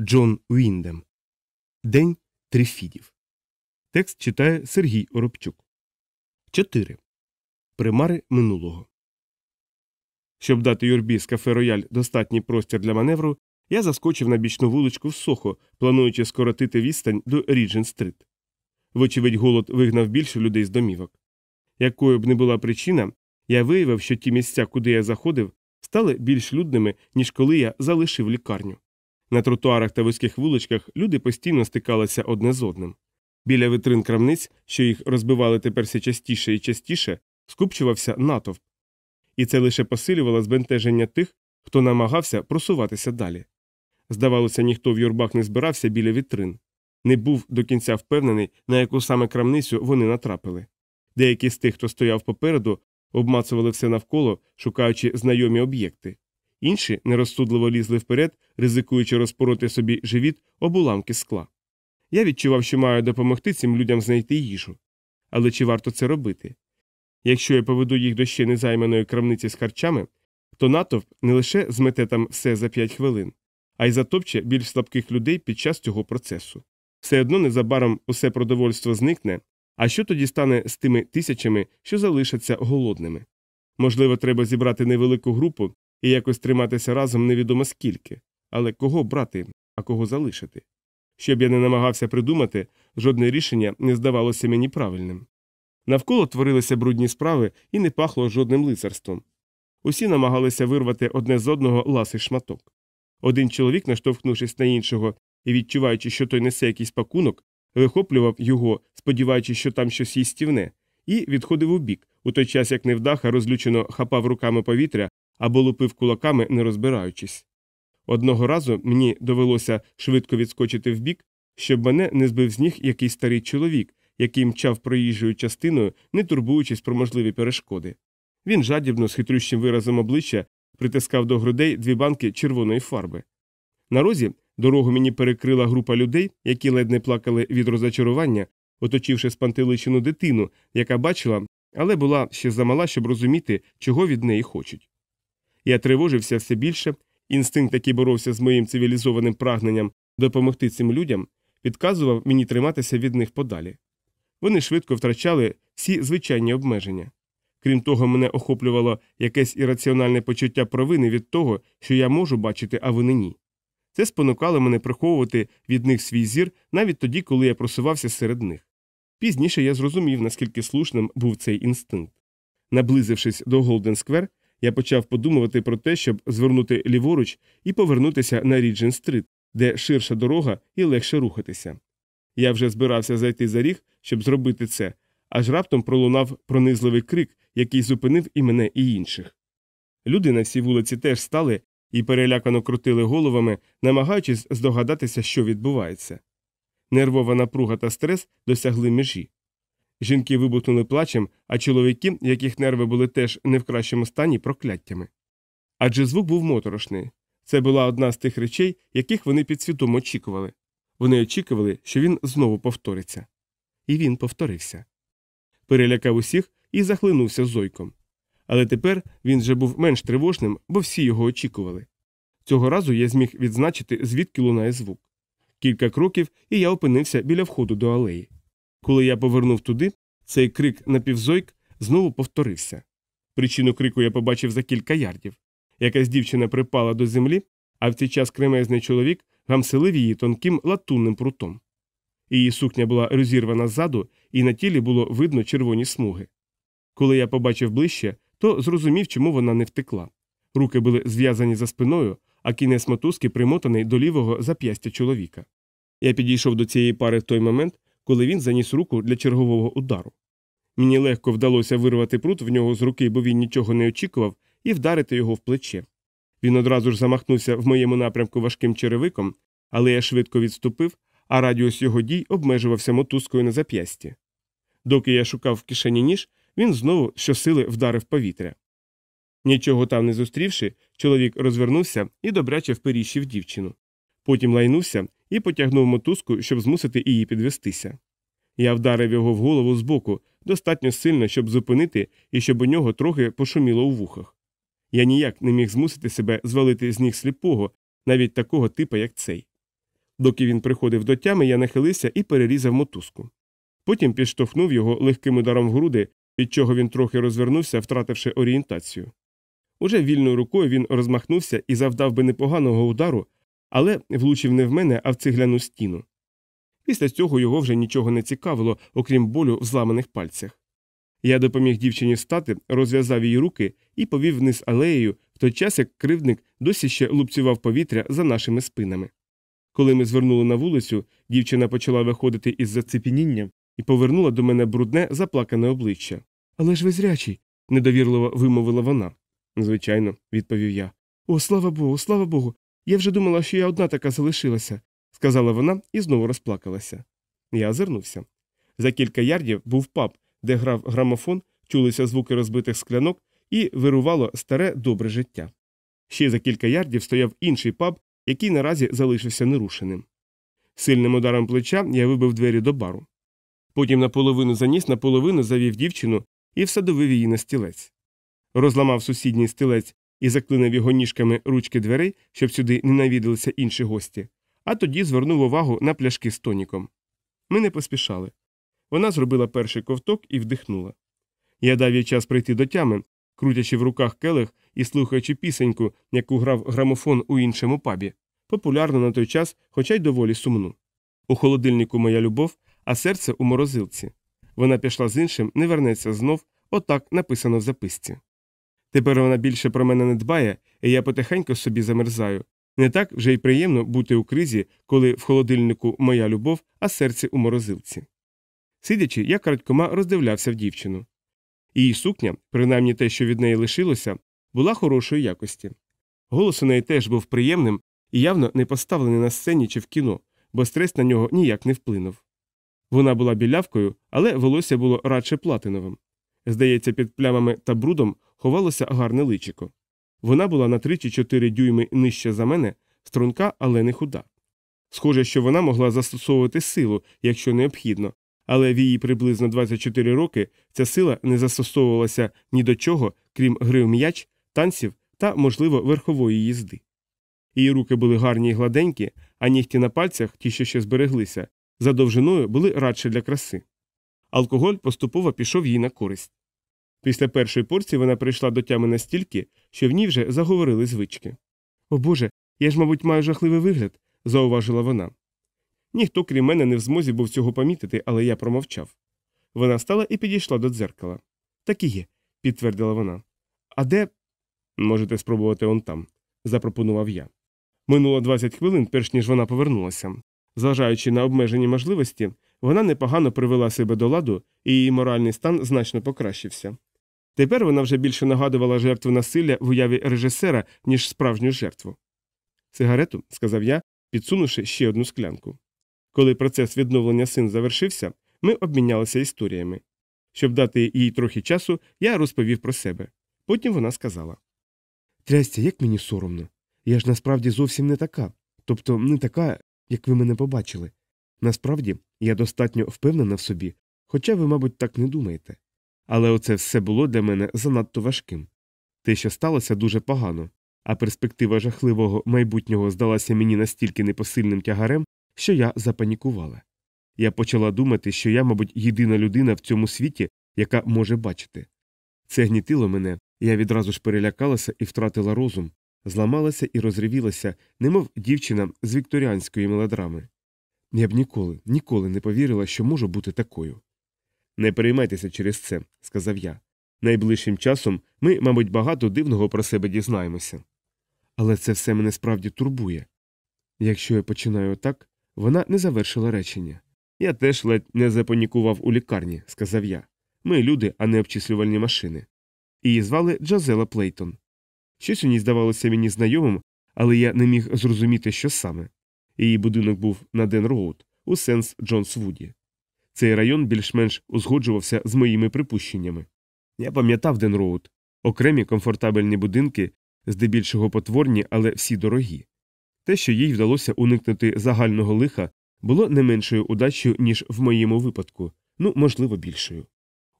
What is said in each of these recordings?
Джон Уіндем. День Трифідів. Текст читає Сергій Оробчук. 4. Примари минулого. Щоб дати юрбі з кафе Рояль достатній простір для маневру, я заскочив на бічну вуличку в Сохо, плануючи скоротити відстань до Ріджен Стрит. Вочевидь, голод вигнав більше людей з домівок. Якою б не була причина, я виявив, що ті місця, куди я заходив, стали більш людними, ніж коли я залишив лікарню. На тротуарах та вузьких вуличках люди постійно стикалися одне з одним. Біля витрин крамниць, що їх розбивали тепер все частіше і частіше, скупчувався натовп. І це лише посилювало збентеження тих, хто намагався просуватися далі. Здавалося, ніхто в юрбах не збирався біля вітрин, не був до кінця впевнений, на яку саме крамницю вони натрапили. Деякі з тих, хто стояв попереду, обмацували все навколо, шукаючи знайомі об'єкти. Інші нерозсудливо лізли вперед, ризикуючи розпороти собі живіт об уламки скла. Я відчував, що маю допомогти цим людям знайти їжу. Але чи варто це робити? Якщо я поведу їх до ще незайманої крамниці з харчами, то натовп не лише змете там все за п'ять хвилин, а й затопче більш слабких людей під час цього процесу. Все одно незабаром усе продовольство зникне, а що тоді стане з тими тисячами, що залишаться голодними? Можливо, треба зібрати невелику групу і якось триматися разом невідомо скільки, але кого брати, а кого залишити? Щоб я не намагався придумати, жодне рішення не здавалося мені правильним. Навколо творилися брудні справи і не пахло жодним лицарством. Усі намагалися вирвати одне з одного ласий шматок. Один чоловік, наштовхнувшись на іншого і відчуваючи, що той несе якийсь пакунок, вихоплював його, сподіваючись, що там щось їстівне, і відходив у бік, у той час як невдаха розлючено хапав руками повітря або лупив кулаками, не розбираючись. Одного разу мені довелося швидко відскочити вбік, щоб мене не збив з ніг якийсь старий чоловік, який мчав проїжджою частиною, не турбуючись про можливі перешкоди. Він жадібно з хитрющим виразом обличчя притискав до грудей дві банки червоної фарби. На розі дорогу мені перекрила група людей, які ледь не плакали від розочарування, оточивши спантеличену дитину, яка бачила, але була ще замала, щоб розуміти, чого від неї хочуть. Я тривожився все більше, інстинкт, який боровся з моїм цивілізованим прагненням допомогти цим людям, підказував мені триматися від них подалі. Вони швидко втрачали всі звичайні обмеження. Крім того, мене охоплювало якесь ірраціональне почуття провини від того, що я можу бачити, а вони ні. Це спонукало мене приховувати від них свій зір навіть тоді, коли я просувався серед них. Пізніше я зрозумів, наскільки слушним був цей інстинкт. Наблизившись до Голден Сквер, я почав подумувати про те, щоб звернути ліворуч і повернутися на Ріджен Стрит, де ширша дорога і легше рухатися. Я вже збирався зайти за ріг, щоб зробити це, аж раптом пролунав пронизливий крик, який зупинив і мене, і інших. Люди на всій вулиці теж стали і перелякано крутили головами, намагаючись здогадатися, що відбувається. Нервова напруга та стрес досягли межі. Жінки вибухнули плачем, а чоловіки, яких нерви були теж не в кращому стані, прокляттями. Адже звук був моторошний. Це була одна з тих речей, яких вони підсвідомо очікували. Вони очікували, що він знову повториться. І він повторився. Перелякав усіх і захлинувся зойком. Але тепер він вже був менш тривожним, бо всі його очікували. Цього разу я зміг відзначити, звідки лунає звук. Кілька кроків, і я опинився біля входу до алеї. Коли я повернув туди, цей крик напівзойк знову повторився. Причину крику я побачив за кілька ярдів. Якась дівчина припала до землі, а в цей час кремезний чоловік гамселив її тонким латунним прутом. Її сукня була розірвана ззаду, і на тілі було видно червоні смуги. Коли я побачив ближче, то зрозумів, чому вона не втекла. Руки були зв'язані за спиною, а кінець мотузки примотаний до лівого зап'ястя чоловіка. Я підійшов до цієї пари в той момент, коли він заніс руку для чергового удару. Мені легко вдалося вирвати прут в нього з руки, бо він нічого не очікував, і вдарити його в плече. Він одразу ж замахнувся в моєму напрямку важким черевиком, але я швидко відступив, а радіус його дій обмежувався мотузкою на зап'ясті. Доки я шукав в кишені ніж, він знову щосили вдарив повітря. Нічого там не зустрівши, чоловік розвернувся і добряче вперіщив дівчину. Потім лайнувся і потягнув мотузку, щоб змусити її підвестися. Я вдарив його в голову збоку, достатньо сильно, щоб зупинити і щоб у нього трохи пошуміло у вухах. Я ніяк не міг змусити себе звалити з ніг сліпого, навіть такого типа, як цей. Доки він приходив до тями, я нахилився і перерізав мотузку. Потім підштовхнув його легким ударом в груди, від чого він трохи розвернувся, втративши орієнтацію. Уже вільною рукою він розмахнувся і завдав би непоганого удару, але влучив не в мене, а в цегляну стіну. Після цього його вже нічого не цікавило, окрім болю в зламаних пальцях. Я допоміг дівчині встати, розв'язав її руки і повів вниз алеєю, в той час як кривдник досі ще лупцював повітря за нашими спинами. Коли ми звернули на вулицю, дівчина почала виходити із зацепініння і повернула до мене брудне, заплакане обличчя. Але ж ви зрячий, недовірливо вимовила вона. Звичайно, відповів я. О, слава Богу, слава Богу. Я вже думала, що я одна така залишилася, сказала вона і знову розплакалася. Я озирнувся. За кілька ярдів був паб, де грав грамофон, чулися звуки розбитих склянок і вирувало старе добре життя. Ще за кілька ярдів стояв інший паб, який наразі залишився нерушеним. Сильним ударом плеча я вибив двері до бару. Потім наполовину заніс, наполовину завів дівчину і всадовив її на стілець. Розламав сусідній стілець і заклинив його ніжками ручки дверей, щоб сюди не навідалися інші гості, а тоді звернув увагу на пляшки з тоніком. Ми не поспішали. Вона зробила перший ковток і вдихнула. Я дав їй час прийти до тями, крутячи в руках келих і слухаючи пісеньку, яку грав грамофон у іншому пабі, популярну на той час, хоча й доволі сумну. У холодильнику моя любов, а серце у морозилці. Вона пішла з іншим, не вернеться знов, отак написано в записці. Тепер вона більше про мене не дбає, і я потихеньку собі замерзаю. Не так вже й приємно бути у кризі, коли в холодильнику моя любов, а серце у морозилці. Сидячи, я крадькома роздивлявся в дівчину. Її сукня, принаймні те, що від неї лишилося, була хорошої якості. Голос у неї теж був приємним і явно не поставлений на сцені чи в кіно, бо стрес на нього ніяк не вплинув. Вона була білявкою, але волосся було радше платиновим. Здається, під плямами та брудом ховалося гарне личико. Вона була на 3 чи 4 дюйми нижче за мене, струнка, але не худа. Схоже, що вона могла застосовувати силу, якщо необхідно, але в її приблизно 24 роки ця сила не застосовувалася ні до чого, крім гри в м'яч, танців та, можливо, верхової їзди. Її руки були гарні й гладенькі, а нігті на пальцях, ті, що ще збереглися, за довжиною були радше для краси. Алкоголь поступово пішов їй на користь. Після першої порції вона прийшла до тями настільки, що в ній вже заговорили звички. О Боже, я ж, мабуть, маю жахливий вигляд, зауважила вона. Ніхто, крім мене, не в змозі був цього помітити, але я промовчав. Вона встала і підійшла до дзеркала. Так і є, підтвердила вона. А де. Можете спробувати он там, запропонував я. Минуло 20 хвилин, перш ніж вона повернулася. Зважаючи на обмежені можливості, вона непогано привела себе до ладу, і її моральний стан значно покращився. Тепер вона вже більше нагадувала жертву насилля в уяві режисера, ніж справжню жертву. Сигарету, сказав я, підсунувши ще одну склянку. Коли процес відновлення син завершився, ми обмінялися історіями. Щоб дати їй трохи часу, я розповів про себе. Потім вона сказала Трястя, як мені соромно. Я ж насправді зовсім не така. Тобто не така, як ви мене побачили. Насправді, я достатньо впевнена в собі, хоча ви, мабуть, так не думаєте. Але оце все було для мене занадто важким. Те, що сталося, дуже погано, а перспектива жахливого майбутнього здалася мені настільки непосильним тягарем, що я запанікувала. Я почала думати, що я, мабуть, єдина людина в цьому світі, яка може бачити. Це гнітило мене, я відразу ж перелякалася і втратила розум, зламалася і розривілася, немов дівчина з вікторіанської мелодрами. Я б ніколи, ніколи не повірила, що можу бути такою. Не переймайтеся через це, сказав я. Найближчим часом ми, мабуть, багато дивного про себе дізнаємося. Але це все мене справді турбує. Якщо я починаю так, вона не завершила речення. Я теж ледь не запанікував у лікарні, сказав я. Ми люди, а не обчислювальні машини. Її звали Джазела Плейтон. Щось у ній здавалося мені знайомим, але я не міг зрозуміти, що саме. Її будинок був на Ден Роуд, у Сент-Джонс-Вуді. Цей район більш-менш узгоджувався з моїми припущеннями. Я пам'ятав Ден Роуд, окремі комфортабельні будинки, здебільшого потворні, але всі дорогі. Те, що їй вдалося уникнути загального лиха, було не меншою удачею, ніж в моєму випадку, ну, можливо, більшою.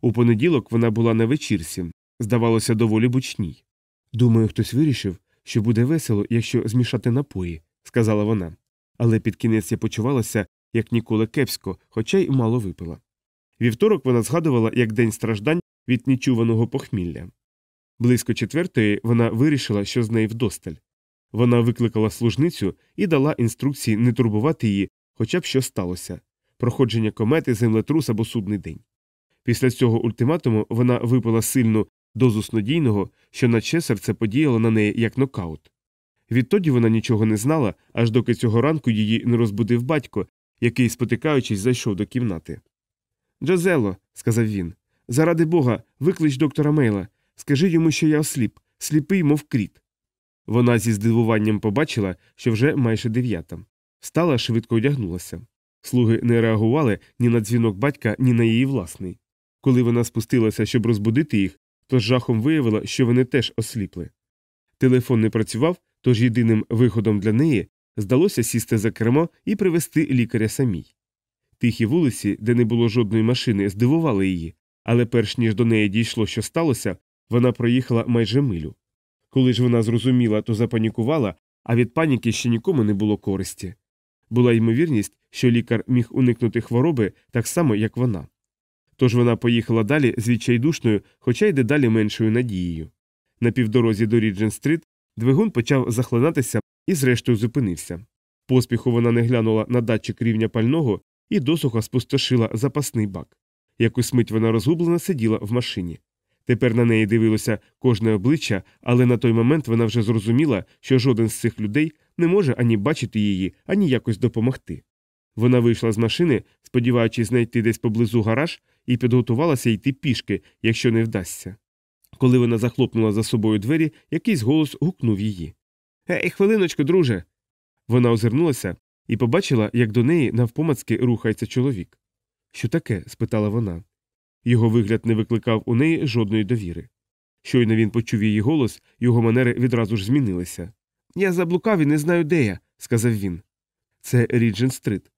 У понеділок вона була на вечірці, здавалося, доволі бучній. Думаю, хтось вирішив, що буде весело, якщо змішати напої, сказала вона. Але під кінець я почувалася як ніколи кепсько, хоча й мало випила. Вівторок вона згадувала як день страждань від нічуваного похмілля. Близько четвертої вона вирішила, що з неї вдосталь. Вона викликала служницю і дала інструкції не турбувати її, хоча б що сталося проходження комети, землетрус або судний день. Після цього ультиматуму вона випила сильну дозу снодійного, що наче серце подіяло на неї як нокаут. Відтоді вона нічого не знала, аж доки цього ранку її не розбудив батько, який, спотикаючись, зайшов до кімнати. Джозело, сказав він, заради бога, виклич доктора Мейла, скажи йому, що я осліп, сліпий, мов кріт. Вона зі здивуванням побачила, що вже майже дев'ята. Встала, швидко одягнулася. Слуги не реагували ні на дзвінок батька, ні на її власний. Коли вона спустилася, щоб розбудити їх, то з жахом виявила, що вони теж осліпли. Телефон не працював, тож єдиним виходом для неї здалося сісти за кермо і привезти лікаря самій. Тихі вулиці, де не було жодної машини, здивували її, але перш ніж до неї дійшло, що сталося, вона проїхала майже милю. Коли ж вона зрозуміла, то запанікувала, а від паніки ще нікому не було користі. Була ймовірність, що лікар міг уникнути хвороби так само, як вона. Тож вона поїхала далі з відчайдушною, хоча й дедалі меншою надією. На півдорозі до Ріджен Стрит двигун почав захлинатися і, зрештою, зупинився. Поспіху вона не глянула на датчик рівня пального і досуха спустошила запасний бак. Якусь мить вона розгублено сиділа в машині. Тепер на неї дивилося кожне обличчя, але на той момент вона вже зрозуміла, що жоден з цих людей не може ані бачити її, ані якось допомогти. Вона вийшла з машини, сподіваючись знайти десь поблизу гараж, і підготувалася йти пішки, якщо не вдасться. Коли вона захлопнула за собою двері, якийсь голос гукнув її. Ей, хвилиночку, друже. Вона озирнулася і побачила, як до неї навпомацьки рухається чоловік. Що таке? спитала вона. Його вигляд не викликав у неї жодної довіри. Щойно він почув її голос, його манери відразу ж змінилися. Я заблукав і не знаю, де я, сказав він. Це Ріджен Стрит.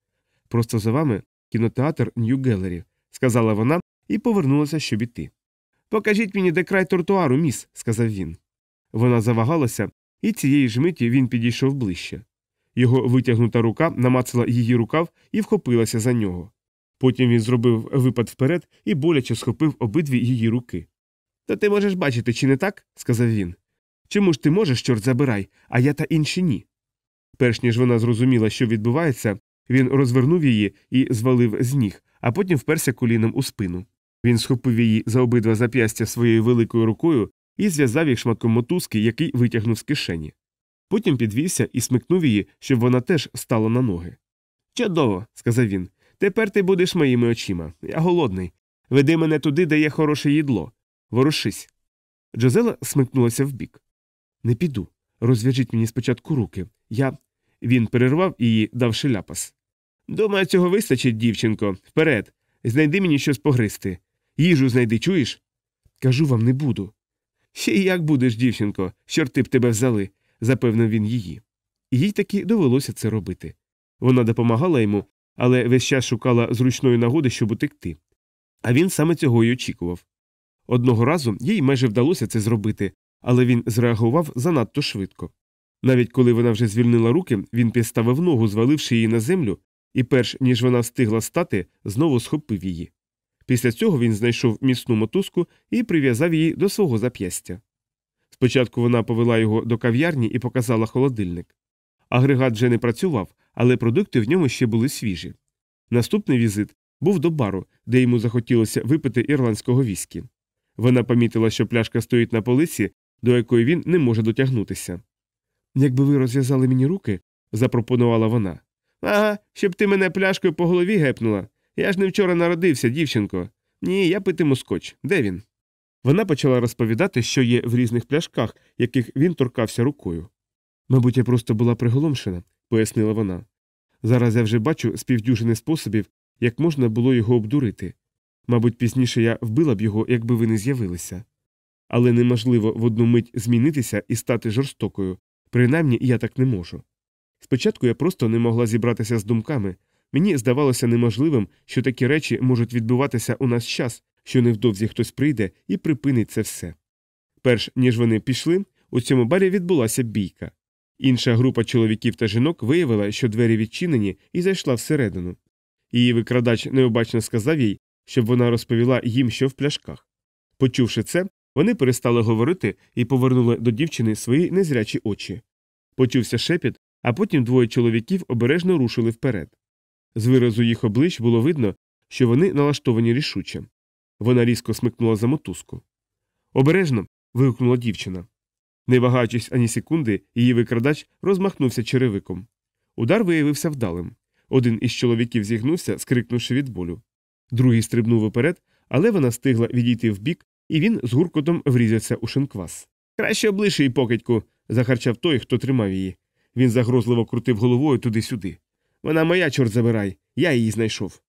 Просто за вами кінотеатр Нью Гелері, сказала вона і повернулася, щоб іти. Покажіть мені, де край тротуару, міс, сказав він. Вона завагалася, і цієї ж миті він підійшов ближче. Його витягнута рука намацала її рукав і вхопилася за нього. Потім він зробив випад вперед і боляче схопив обидві її руки. То ти можеш бачити, чи не так? сказав він. Чому ж ти можеш, чорт забирай, а я та інші ні. Перш ніж вона зрозуміла, що відбувається, він розвернув її і звалив з ніг, а потім вперся коліном у спину. Він схопив її за обидва зап'ястя своєю великою рукою і зв'язав їх шматком мотузки, який витягнув з кишені. Потім підвівся і смикнув її, щоб вона теж стала на ноги. Чудово, сказав він. Тепер ти будеш моїми очима. Я голодний. Веди мене туди, де є хороше їдло. Ворушись. Джозела смикнулася вбік. Не піду. Розв'яжіть мені спочатку руки. Я. Він перервав її, давши ляпас. Думаю, цього вистачить, дівчинко. Вперед. Знайди мені щось погризти. Їжу знайди, чуєш? Кажу вам, не буду. Ще й як будеш, дівчинко, чорти б тебе взяли, запевнив він її. Їй таки довелося це робити. Вона допомагала йому, але весь час шукала зручної нагоди, щоб утекти. А він саме цього й очікував. Одного разу їй майже вдалося це зробити, але він зреагував занадто швидко. Навіть коли вона вже звільнила руки, він підставив ногу, зваливши її на землю, і перш ніж вона встигла стати, знову схопив її. Після цього він знайшов міцну мотузку і прив'язав її до свого зап'ястя. Спочатку вона повела його до кав'ярні і показала холодильник. Агрегат вже не працював, але продукти в ньому ще були свіжі. Наступний візит був до бару, де йому захотілося випити ірландського віскі. Вона помітила, що пляшка стоїть на полиці, до якої він не може дотягнутися. Якби ви розв'язали мені руки, запропонувала вона. Ага, щоб ти мене пляшкою по голові гепнула. Я ж не вчора народився, дівчинко. Ні, я питиму скотч. Де він? Вона почала розповідати, що є в різних пляшках, яких він торкався рукою. Мабуть, я просто була приголомшена, пояснила вона. Зараз я вже бачу співдюжини способів, як можна було його обдурити. Мабуть, пізніше я вбила б його, якби ви не з'явилися. Але неможливо в одну мить змінитися і стати жорстокою, принаймні я так не можу. Спочатку я просто не могла зібратися з думками, мені здавалося неможливим, що такі речі можуть відбуватися у нас час, що невдовзі хтось прийде і припинить це все. Перш ніж вони пішли, у цьому барі відбулася бійка. Інша група чоловіків та жінок виявила, що двері відчинені, і зайшла всередину. Її викрадач необачно сказав їй, щоб вона розповіла їм, що в пляшках. Почувши це, вони перестали говорити і повернули до дівчини свої незрячі очі. Почувся шепіт, а потім двоє чоловіків обережно рушили вперед. З виразу їх облич було видно, що вони налаштовані рішуче. Вона різко смикнула за мотузку. Обережно. вигукнула дівчина. Не вагаючись ані секунди, її викрадач розмахнувся черевиком. Удар виявився вдалим. Один із чоловіків зігнувся, скрикнувши від болю. Другий стрибнув уперед, але вона встигла відійти вбік, і він з гуркотом врізався у шинквас. Краще облиш її, покидьку. захарчав той, хто тримав її. Він загрозливо крутив головою туди-сюди. Вона моя, чорт забирай, я її знайшов.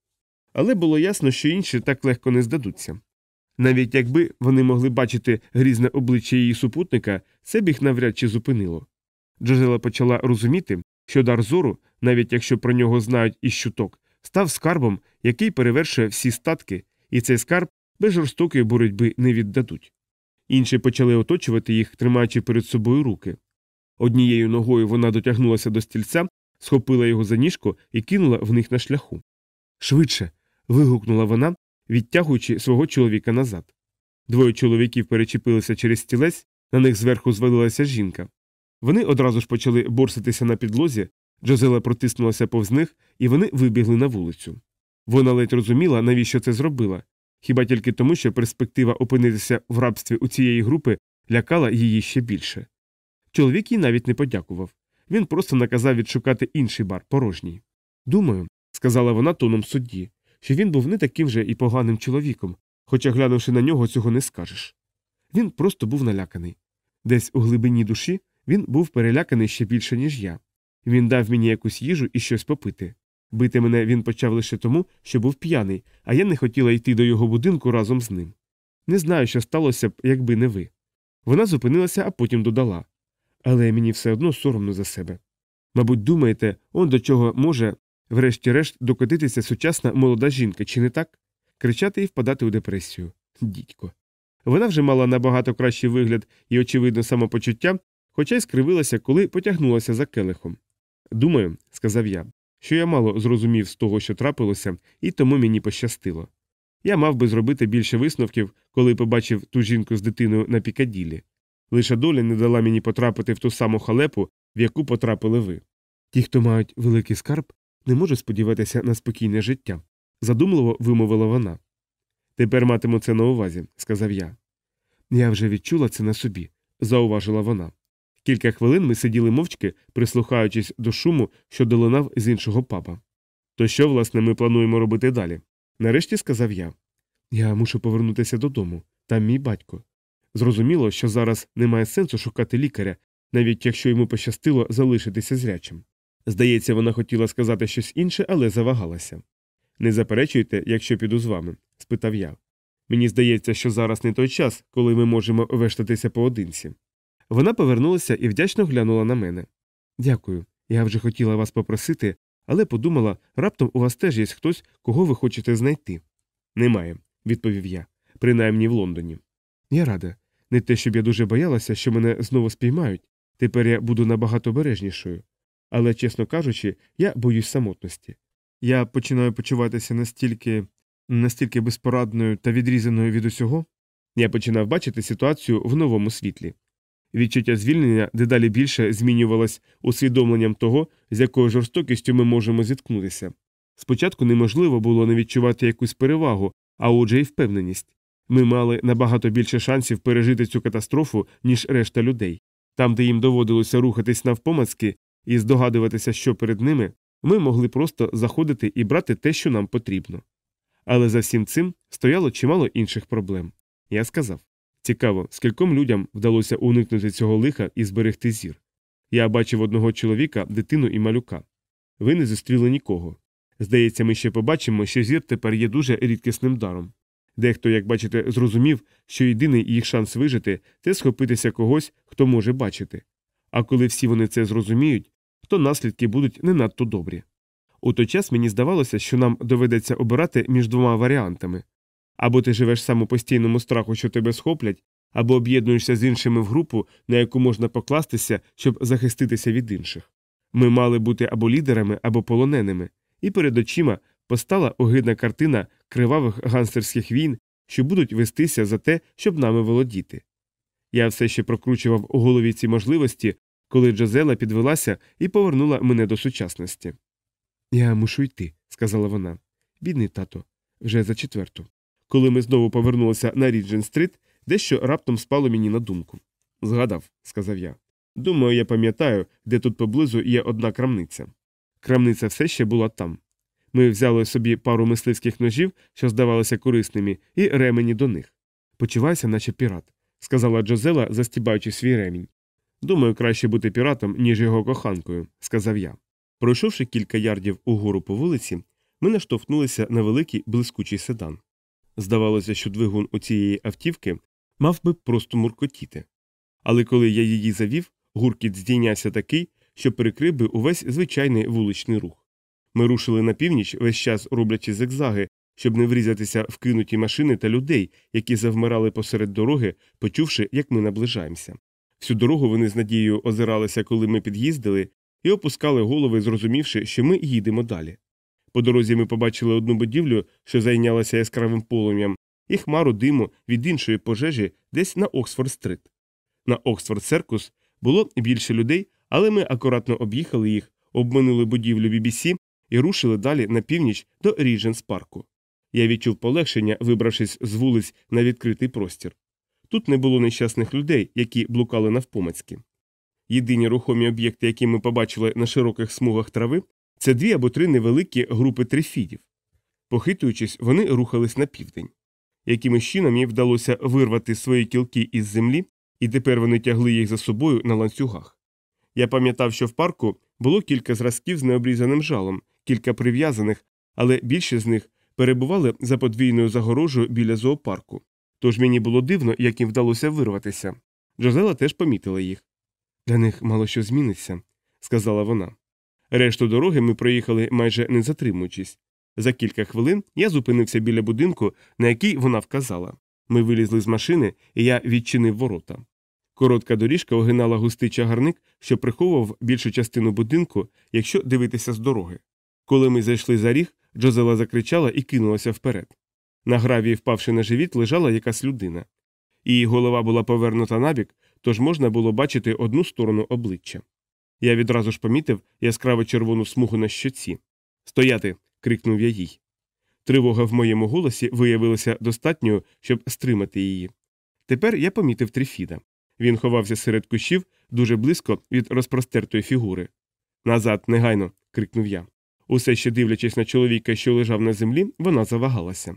Але було ясно, що інші так легко не здадуться. Навіть якби вони могли бачити грізне обличчя її супутника, це б їх навряд чи зупинило. Джозела почала розуміти, що дар зору, навіть якщо про нього знають із щуток, став скарбом, який перевершує всі статки, і цей скарб без жорстокої боротьби не віддадуть. Інші почали оточувати їх, тримаючи перед собою руки. Однією ногою вона дотягнулася до стільця, схопила його за ніжку і кинула в них на шляху. Швидше. вигукнула вона, відтягуючи свого чоловіка назад. Двоє чоловіків перечепилися через стілець, на них зверху звалилася жінка. Вони одразу ж почали борситися на підлозі, Джозела протиснулася повз них, і вони вибігли на вулицю. Вона ледь розуміла, навіщо це зробила, хіба тільки тому, що перспектива опинитися в рабстві у цієї групи лякала її ще більше. Чоловік їй навіть не подякував. Він просто наказав відшукати інший бар порожній. Думаю, сказала вона тоном судді, що він був не таким же і поганим чоловіком, хоча, глянувши на нього, цього не скажеш. Він просто був наляканий. Десь у глибині душі він був переляканий ще більше, ніж я. Він дав мені якусь їжу і щось попити. Бити мене він почав лише тому, що був п'яний, а я не хотіла йти до його будинку разом з ним. Не знаю, що сталося б, якби не ви. Вона зупинилася, а потім додала. Але мені все одно соромно за себе. Мабуть, думаєте, он до чого може, врешті-решт, докотитися сучасна молода жінка, чи не так? Кричати і впадати у депресію. Дідько. Вона вже мала набагато кращий вигляд і, очевидно, самопочуття, хоча й скривилася, коли потягнулася за келихом. Думаю, сказав я, що я мало зрозумів з того, що трапилося, і тому мені пощастило. Я мав би зробити більше висновків, коли побачив ту жінку з дитиною на пікаділі. Лише доля не дала мені потрапити в ту саму халепу, в яку потрапили ви. Ті, хто мають великий скарб, не можуть сподіватися на спокійне життя, задумливо вимовила вона. Тепер матиму це на увазі, сказав я. Я вже відчула це на собі, зауважила вона. Кілька хвилин ми сиділи мовчки, прислухаючись до шуму, що долинав з іншого папа. То що, власне, ми плануємо робити далі? Нарешті сказав я. Я мушу повернутися додому, там мій батько. Зрозуміло, що зараз немає сенсу шукати лікаря, навіть якщо йому пощастило залишитися зрячим. Здається, вона хотіла сказати щось інше, але завагалася. Не заперечуйте, якщо піду з вами? спитав я. Мені здається, що зараз не той час, коли ми можемо вештатися поодинці. Вона повернулася і вдячно глянула на мене. Дякую. Я вже хотіла вас попросити, але подумала, раптом у вас теж є хтось, кого ви хочете знайти. Немає, відповів я, принаймні в Лондоні. Я рада. Не те, щоб я дуже боялася, що мене знову спіймають. Тепер я буду набагато обережнішою. Але, чесно кажучи, я боюсь самотності. Я починаю почуватися настільки настільки безпорадною та відрізаною від усього, я починав бачити ситуацію в новому світлі. Відчуття звільнення дедалі більше змінювалось усвідомленням того, з якою жорстокістю ми можемо зіткнутися. Спочатку неможливо було не відчувати якусь перевагу, а отже, й впевненість. Ми мали набагато більше шансів пережити цю катастрофу, ніж решта людей. Там, де їм доводилося рухатись навпомацки і здогадуватися, що перед ними, ми могли просто заходити і брати те, що нам потрібно. Але за всім цим стояло чимало інших проблем. Я сказав цікаво, скільком людям вдалося уникнути цього лиха і зберегти зір. Я бачив одного чоловіка, дитину і малюка. Ви не зустріли нікого. Здається, ми ще побачимо, що зір тепер є дуже рідкісним даром. Дехто, як бачите, зрозумів, що єдиний їх шанс вижити це схопитися когось, хто може бачити. А коли всі вони це зрозуміють, то наслідки будуть не надто добрі. У той час мені здавалося, що нам доведеться обирати між двома варіантами або ти живеш сам постійному страху, що тебе схоплять, або об'єднуєшся з іншими в групу, на яку можна покластися, щоб захиститися від інших. Ми мали бути або лідерами, або полоненими, і перед очима постала огидна картина кривавих ганстерських війн, що будуть вестися за те, щоб нами володіти. Я все ще прокручував у голові ці можливості, коли Джозела підвелася і повернула мене до сучасності. Я мушу йти, сказала вона. Бідний тато, вже за четверту. Коли ми знову повернулися на Ріджен стрит, дещо раптом спало мені на думку. Згадав, сказав я. Думаю, я пам'ятаю, де тут поблизу є одна крамниця. Крамниця все ще була там. Ми взяли собі пару мисливських ножів, що здавалися корисними, і ремені до них. Почувайся, наче пірат, сказала Джозела, застібаючи свій ремінь. Думаю, краще бути піратом, ніж його коханкою, сказав я. Пройшовши кілька ярдів угору по вулиці, ми наштовхнулися на великий блискучий седан. Здавалося, що двигун у цієї автівки мав би просто муркотіти. Але коли я її завів, гуркіт здійнявся такий, що перекрив би увесь звичайний вуличний рух. Ми рушили на північ, весь час роблячи зигзаги, щоб не врізатися в кинуті машини та людей, які завмирали посеред дороги, почувши, як ми наближаємося. Всю дорогу вони з надією озиралися, коли ми під'їздили, і опускали голови, зрозумівши, що ми їдемо далі. По дорозі ми побачили одну будівлю, що зайнялася яскравим полум'ям, і хмару диму від іншої пожежі десь на Оксфорд-стрит. На Оксфорд Серкус було більше людей, але ми акуратно об'їхали їх, обминули будівлю BBC і рушили далі на північ до Рідженс парку. Я відчув полегшення, вибравшись з вулиць на відкритий простір. Тут не було нещасних людей, які блукали навпомацьки. Єдині рухомі об'єкти, які ми побачили на широких смугах трави, це дві або три невеликі групи трифідів. Похитуючись, вони рухались на південь. Якимось чином їм вдалося вирвати свої кілки із землі, і тепер вони тягли їх за собою на ланцюгах. Я пам'ятав, що в парку було кілька зразків з необрізаним жалом, кілька прив'язаних, але більшість з них перебували за подвійною загорожею біля зоопарку. Тож мені було дивно, як їм вдалося вирватися. Джозела теж помітила їх. Для них мало що зміниться, сказала вона. Решту дороги ми проїхали майже не затримуючись. За кілька хвилин я зупинився біля будинку, на який вона вказала. Ми вилізли з машини, і я відчинив ворота. Коротка доріжка огинала густий чагарник, що приховував більшу частину будинку, якщо дивитися з дороги. Коли ми зайшли за ріг, Джозела закричала і кинулася вперед. На гравії, впавши на живіт, лежала якась людина. Її голова була повернута набік, тож можна було бачити одну сторону обличчя. Я відразу ж помітив яскраво червону смугу на щоці. Стояти. крикнув я їй. Тривога в моєму голосі виявилася достатньою, щоб стримати її. Тепер я помітив Трифіда. Він ховався серед кущів дуже близько від розпростертої фігури. Назад, негайно. крикнув я. Усе ще дивлячись на чоловіка, що лежав на землі, вона завагалася.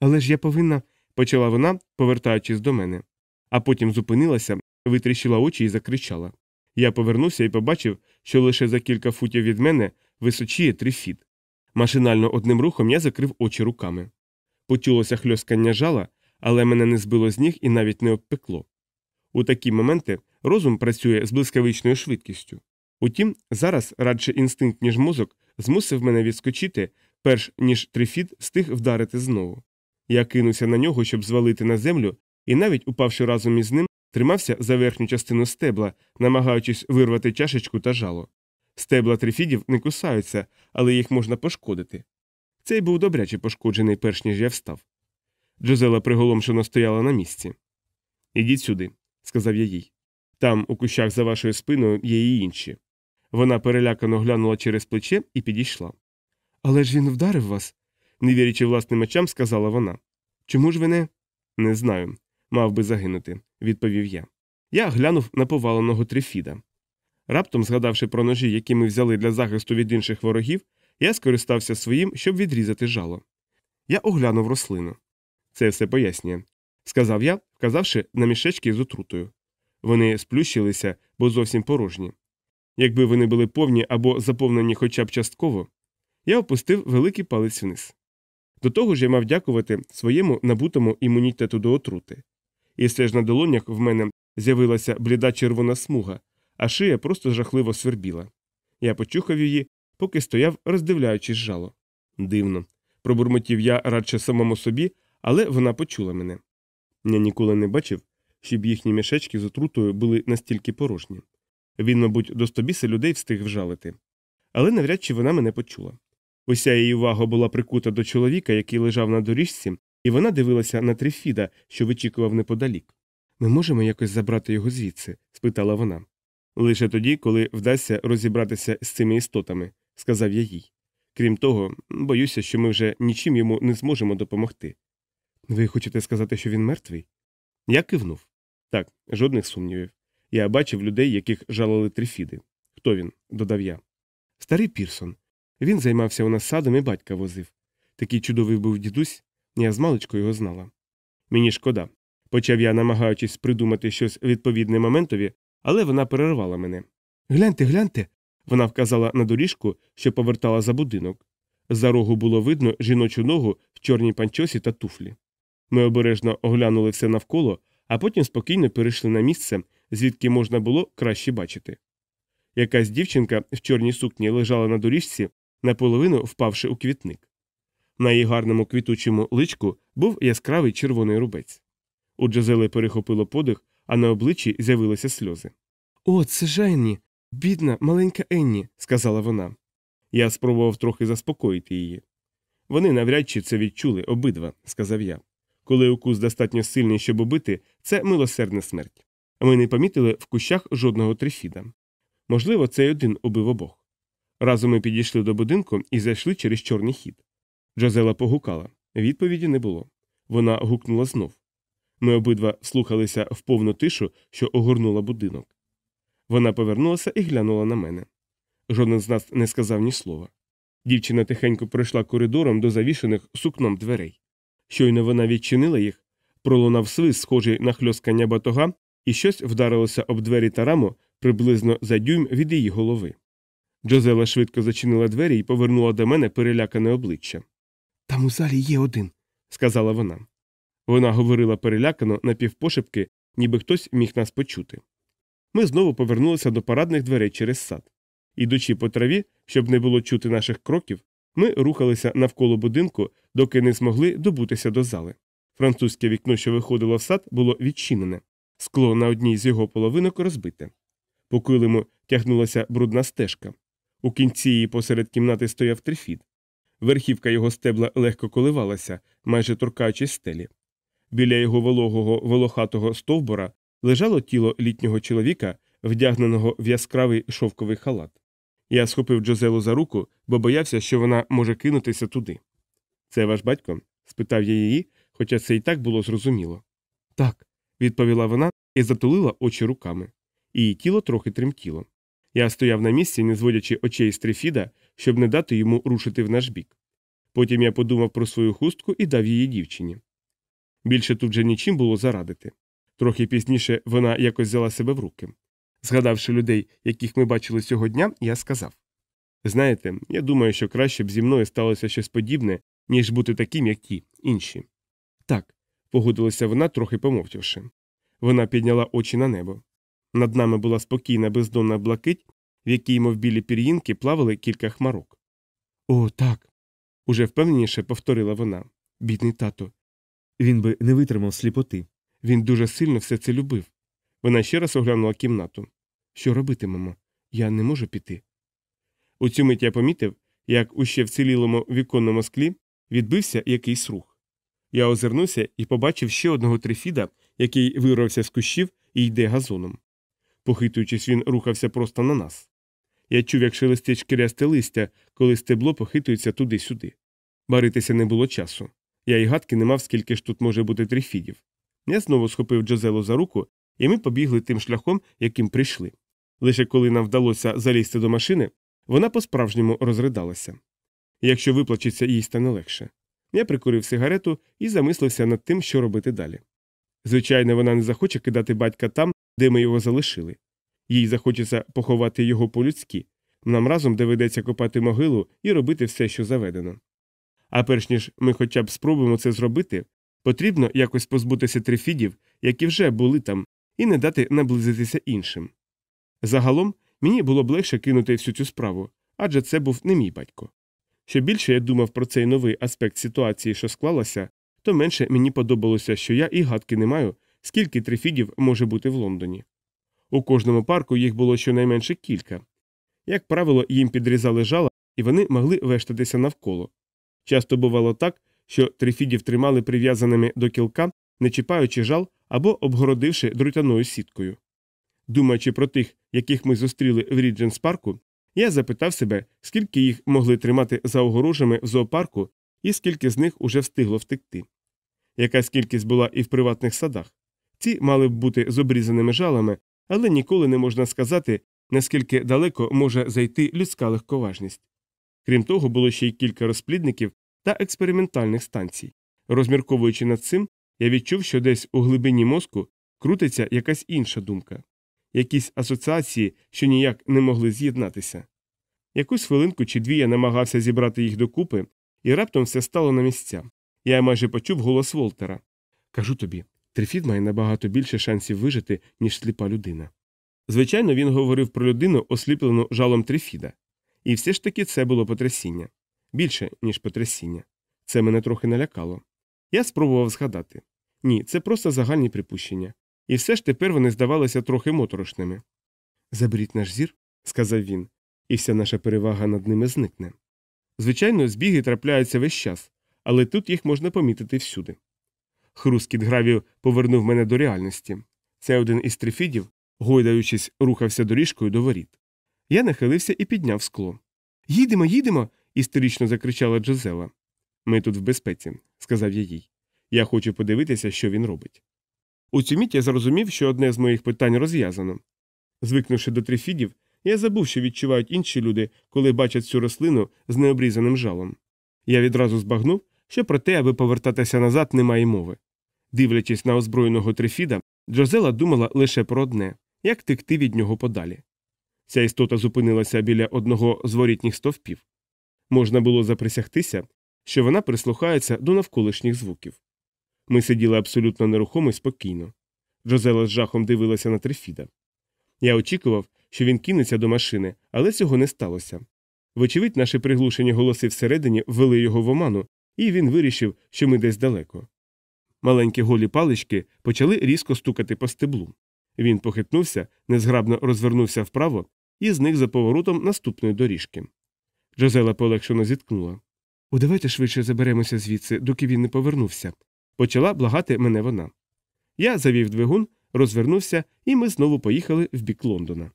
Але ж я повинна, почала вона, повертаючись до мене, а потім зупинилася, витріщила очі і закричала. Я повернувся і побачив, що лише за кілька футів від мене височіє трифід. Машинально одним рухом я закрив очі руками. Почулося хльоскання жала, але мене не збило з ніг і навіть не обпекло. У такі моменти розум працює з блискавичною швидкістю. Утім, зараз радше інстинкт, ніж мозок, змусив мене відскочити, перш ніж трифід встиг вдарити знову. Я кинувся на нього, щоб звалити на землю, і навіть упавши разом із ним, тримався за верхню частину стебла, намагаючись вирвати чашечку та жало. Стебла трифідів не кусаються, але їх можна пошкодити. Цей був добряче пошкоджений, перш ніж я встав. Джозела приголомшено стояла на місці. Ідіть сюди, сказав я їй. Там, у кущах за вашою спиною, є і інші. Вона перелякано глянула через плече і підійшла. Але ж він вдарив вас, не вірячи власним очам, сказала вона. Чому ж ви не? Не знаю. Мав би загинути, відповів я. Я глянув на поваленого трифіда. Раптом, згадавши про ножі, які ми взяли для захисту від інших ворогів, я скористався своїм, щоб відрізати жало. Я оглянув рослину. Це все пояснює, сказав я, вказавши на мішечки з отрутою. Вони сплющилися, бо зовсім порожні. Якби вони були повні або заповнені хоча б частково, я опустив великий палець вниз. До того ж я мав дякувати своєму набутому імунітету до отрути. І все ж на долонях в мене з'явилася бліда червона смуга, а шия просто жахливо свербіла. Я почухав її, поки стояв, роздивляючись жало. Дивно. Пробурмотів я радше самому собі, але вона почула мене. Я ніколи не бачив, щоб їхні мішечки з отрутою були настільки порожні. Він, мабуть, до стобіса людей встиг вжалити. Але навряд чи вона мене почула. Уся її увага була прикута до чоловіка, який лежав на доріжці, і вона дивилася на Трифіда, що вичікував неподалік. Ми можемо якось забрати його звідси? спитала вона. Лише тоді, коли вдасться розібратися з цими істотами, сказав я їй. Крім того, боюся, що ми вже нічим йому не зможемо допомогти. Ви хочете сказати, що він мертвий? Я кивнув. Так, жодних сумнівів. Я бачив людей, яких жалили трифіди. Хто він? додав я. Старий Пірсон. Він займався у нас садом і батька возив. Такий чудовий був дідусь, я з маличкою його знала. Мені шкода. Почав я, намагаючись придумати щось відповідне моментові, але вона перервала мене. Гляньте, гляньте. Вона вказала на доріжку, що повертала за будинок. За рогу було видно жіночу ногу в чорній панчосі та туфлі. Ми обережно оглянули все навколо, а потім спокійно перейшли на місце, звідки можна було краще бачити. Якась дівчинка в чорній сукні лежала на доріжці, наполовину впавши у квітник. На її гарному квітучому личку був яскравий червоний рубець. У Джозели перехопило подих, а на обличчі з'явилися сльози. О, це ж Енні! Бідна, маленька Енні, сказала вона. Я спробував трохи заспокоїти її. Вони навряд чи це відчули обидва, сказав я. Коли укус достатньо сильний, щоб убити, це милосердна смерть. Ми не помітили в кущах жодного трифіда. Можливо, цей один убив обох. Разом ми підійшли до будинку і зайшли через чорний хід. Джозела погукала. Відповіді не було. Вона гукнула знов. Ми обидва слухалися в повну тишу, що огорнула будинок. Вона повернулася і глянула на мене. Жоден з нас не сказав ні слова. Дівчина тихенько пройшла коридором до завішених сукном дверей. Щойно вона відчинила їх, пролунав свист, схожий на хльоскання батога, і щось вдарилося об двері та раму приблизно за дюйм від її голови. Джозела швидко зачинила двері і повернула до мене перелякане обличчя. Там у залі є один, сказала вона. Вона говорила перелякано напівпошепки, ніби хтось міг нас почути. Ми знову повернулися до парадних дверей через сад. Ідучи по траві, щоб не було чути наших кроків, ми рухалися навколо будинку, доки не змогли добутися до зали. Французьке вікно, що виходило в сад, було відчинене, скло на одній з його половинок розбите. По килиму тягнулася брудна стежка. У кінці її посеред кімнати стояв трифід. Верхівка його стебла легко коливалася, майже торкаючись стелі. Біля його вологого волохатого стовбура лежало тіло літнього чоловіка, вдягненого в яскравий шовковий халат. Я схопив Джозелу за руку, бо боявся, що вона може кинутися туди. Це ваш батько? спитав я її, хоча це і так було зрозуміло. Так, відповіла вона і затулила очі руками. Її тіло трохи тремтіло. Я стояв на місці, не зводячи очей з трифіда, щоб не дати йому рушити в наш бік. Потім я подумав про свою хустку і дав її дівчині. Більше тут же нічим було зарадити. Трохи пізніше вона якось взяла себе в руки. Згадавши людей, яких ми бачили цього дня, я сказав Знаєте, я думаю, що краще б зі мною сталося щось подібне, ніж бути таким, як ті, інші. Так, погодилася вона, трохи помовчавши. Вона підняла очі на небо. Над нами була спокійна бездонна блакить, в якій, мов білі пір'їнки, плавали кілька хмарок. О, так. уже впевненіше повторила вона. Бідний тато. Він би не витримав сліпоти. Він дуже сильно все це любив. Вона ще раз оглянула кімнату. Що робитимемо? Я не можу піти. У цю мить я помітив, як у ще вцілілому віконному склі відбився якийсь рух. Я озирнувся і побачив ще одного трифіда, який вирвався з кущів і йде газоном. Похитуючись, він рухався просто на нас. Я чув, як шелестить шкірясте листя, коли стебло похитується туди-сюди. Баритися не було часу. Я й гадки не мав, скільки ж тут може бути трифідів. Я знову схопив Джозелу за руку, і ми побігли тим шляхом, яким прийшли. Лише коли нам вдалося залізти до машини, вона по-справжньому розридалася. Якщо виплачеться, їй стане легше. Я прикурив сигарету і замислився над тим, що робити далі. Звичайно, вона не захоче кидати батька там, де ми його залишили. Їй захочеться поховати його по-людськи. Нам разом доведеться копати могилу і робити все, що заведено. А перш ніж ми хоча б спробуємо це зробити, потрібно якось позбутися трифідів, які вже були там, і не дати наблизитися іншим. Загалом мені було б легше кинути всю цю справу, адже це був не мій батько. Що більше я думав про цей новий аспект ситуації, що склалася, то менше мені подобалося, що я і гадки не маю, скільки трифідів може бути в Лондоні. У кожному парку їх було щонайменше кілька. Як правило, їм підрізали жала, і вони могли вештатися навколо. Часто бувало так, що трифідів тримали прив'язаними до кілка, не чіпаючи жал або обгородивши друтяною сіткою. Думаючи про тих, яких ми зустріли в Рідженс парку, я запитав себе, скільки їх могли тримати за огорожами в зоопарку і скільки з них уже встигло втекти. Якась кількість була і в приватних садах. Ці мали б бути з обрізаними жалами, але ніколи не можна сказати, наскільки далеко може зайти людська легковажність. Крім того, було ще й кілька розплідників та експериментальних станцій. Розмірковуючи над цим, я відчув, що десь у глибині мозку крутиться якась інша думка, якісь асоціації, що ніяк не могли з'єднатися. Якусь хвилинку чи дві я намагався зібрати їх докупи, і раптом все стало на місця. Я майже почув голос Волтера. Кажу тобі, Трифід має набагато більше шансів вижити, ніж сліпа людина. Звичайно, він говорив про людину, осліплену жалом Трифіда. І все ж таки це було потрясіння більше, ніж потрясіння. Це мене трохи налякало. Я спробував згадати ні, це просто загальні припущення. І все ж тепер вони здавалися трохи моторошними. Заберіть наш зір, сказав він, і вся наша перевага над ними зникне. Звичайно, збіги трапляються весь час, але тут їх можна помітити всюди. Хрускіт гравів повернув мене до реальності. Це один із трифідів, гойдаючись, рухався доріжкою до воріт. Я нахилився і підняв скло. Їдемо, їдемо. істерично закричала Джозела. Ми тут в безпеці, сказав я їй. Я хочу подивитися, що він робить. У цю мить я зрозумів, що одне з моїх питань розв'язано. Звикнувши до трифідів, я забув, що відчувають інші люди, коли бачать цю рослину з необрізаним жалом. Я відразу збагнув, що про те, аби повертатися назад, немає мови. Дивлячись на озброєного трифіда, Джозела думала лише про одне як текти від нього подалі. Ця істота зупинилася біля одного з ворітніх стовпів. Можна було заприсягтися, що вона прислухається до навколишніх звуків. Ми сиділи абсолютно нерухомо і спокійно. Джозела з жахом дивилася на трифіда. Я очікував, що він кинеться до машини, але цього не сталося. Вочевидь, наші приглушені голоси всередині ввели його в оману, і він вирішив, що ми десь далеко. Маленькі голі палички почали різко стукати по стеблу. Він похитнувся, незграбно розвернувся вправо і зник за поворотом наступної доріжки. Джозела полегшено зіткнула. Удавайте швидше заберемося звідси, доки він не повернувся. Почала благати мене вона. Я завів двигун, розвернувся, і ми знову поїхали в бік Лондона.